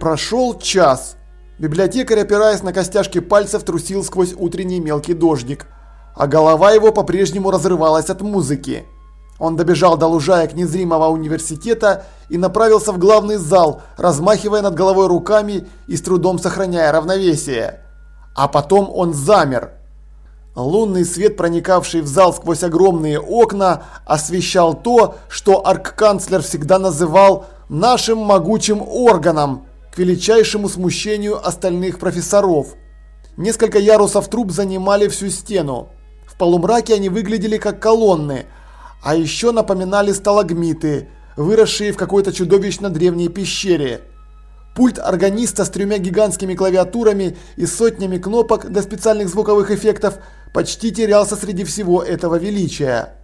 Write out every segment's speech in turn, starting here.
Прошел час. Библиотекарь, опираясь на костяшки пальцев, трусил сквозь утренний мелкий дождик, а голова его по-прежнему разрывалась от музыки. Он добежал до лужаек незримого университета и направился в главный зал, размахивая над головой руками и с трудом сохраняя равновесие. А потом он замер. Лунный свет, проникавший в зал сквозь огромные окна, освещал то, что аркканцлер всегда называл «нашим могучим органом», к величайшему смущению остальных профессоров. Несколько ярусов труб занимали всю стену. В полумраке они выглядели как колонны – а еще напоминали сталагмиты, выросшие в какой-то чудовищно древней пещере. Пульт органиста с тремя гигантскими клавиатурами и сотнями кнопок до специальных звуковых эффектов почти терялся среди всего этого величия.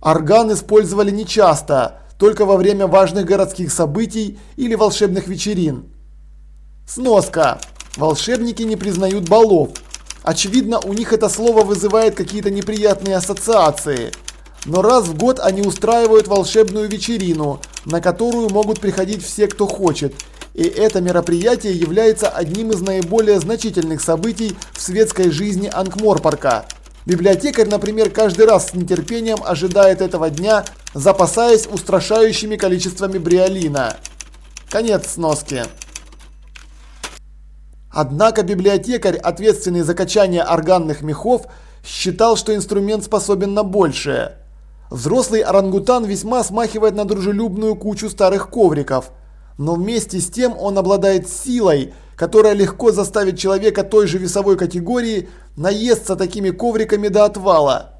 Орган использовали нечасто, только во время важных городских событий или волшебных вечерин. Сноска. Волшебники не признают балов. Очевидно, у них это слово вызывает какие-то неприятные ассоциации – но раз в год они устраивают волшебную вечерину, на которую могут приходить все, кто хочет. И это мероприятие является одним из наиболее значительных событий в светской жизни Анкморпарка. Библиотекарь, например, каждый раз с нетерпением ожидает этого дня, запасаясь устрашающими количествами бриолина. Конец сноски. Однако библиотекарь, ответственный за качание органных мехов, считал, что инструмент способен на большее. Взрослый орангутан весьма смахивает на дружелюбную кучу старых ковриков. Но вместе с тем он обладает силой, которая легко заставит человека той же весовой категории наесться такими ковриками до отвала.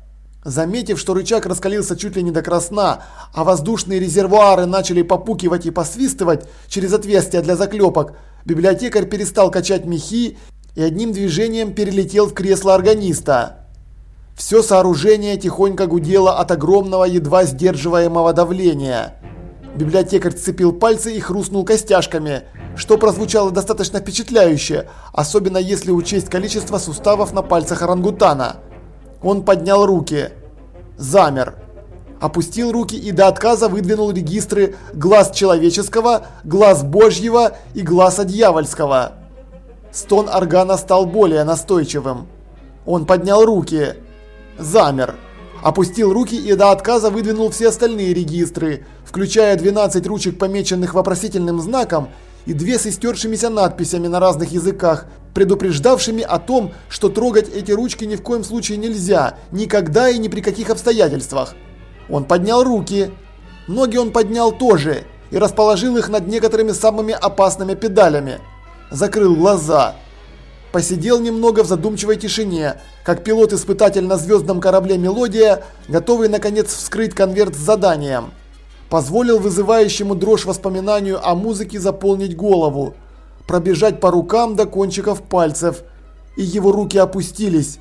Заметив, что рычаг раскалился чуть ли не до красна, а воздушные резервуары начали попукивать и посвистывать через отверстия для заклепок, библиотекарь перестал качать мехи и одним движением перелетел в кресло органиста. Все сооружение тихонько гудело от огромного, едва сдерживаемого давления. Библиотекарь сцепил пальцы и хрустнул костяшками, что прозвучало достаточно впечатляюще, особенно если учесть количество суставов на пальцах орангутана. Он поднял руки. Замер. Опустил руки и до отказа выдвинул регистры глаз человеческого, глаз божьего и глаза дьявольского. Стон органа стал более настойчивым. Он поднял руки замер. Опустил руки и до отказа выдвинул все остальные регистры, включая 12 ручек, помеченных вопросительным знаком, и две с истершимися надписями на разных языках, предупреждавшими о том, что трогать эти ручки ни в коем случае нельзя, никогда и ни при каких обстоятельствах. Он поднял руки. Ноги он поднял тоже и расположил их над некоторыми самыми опасными педалями. Закрыл глаза. Посидел немного в задумчивой тишине, как пилот-испытатель на звездном корабле «Мелодия», готовый наконец вскрыть конверт с заданием. Позволил вызывающему дрожь воспоминанию о музыке заполнить голову, пробежать по рукам до кончиков пальцев. И его руки опустились,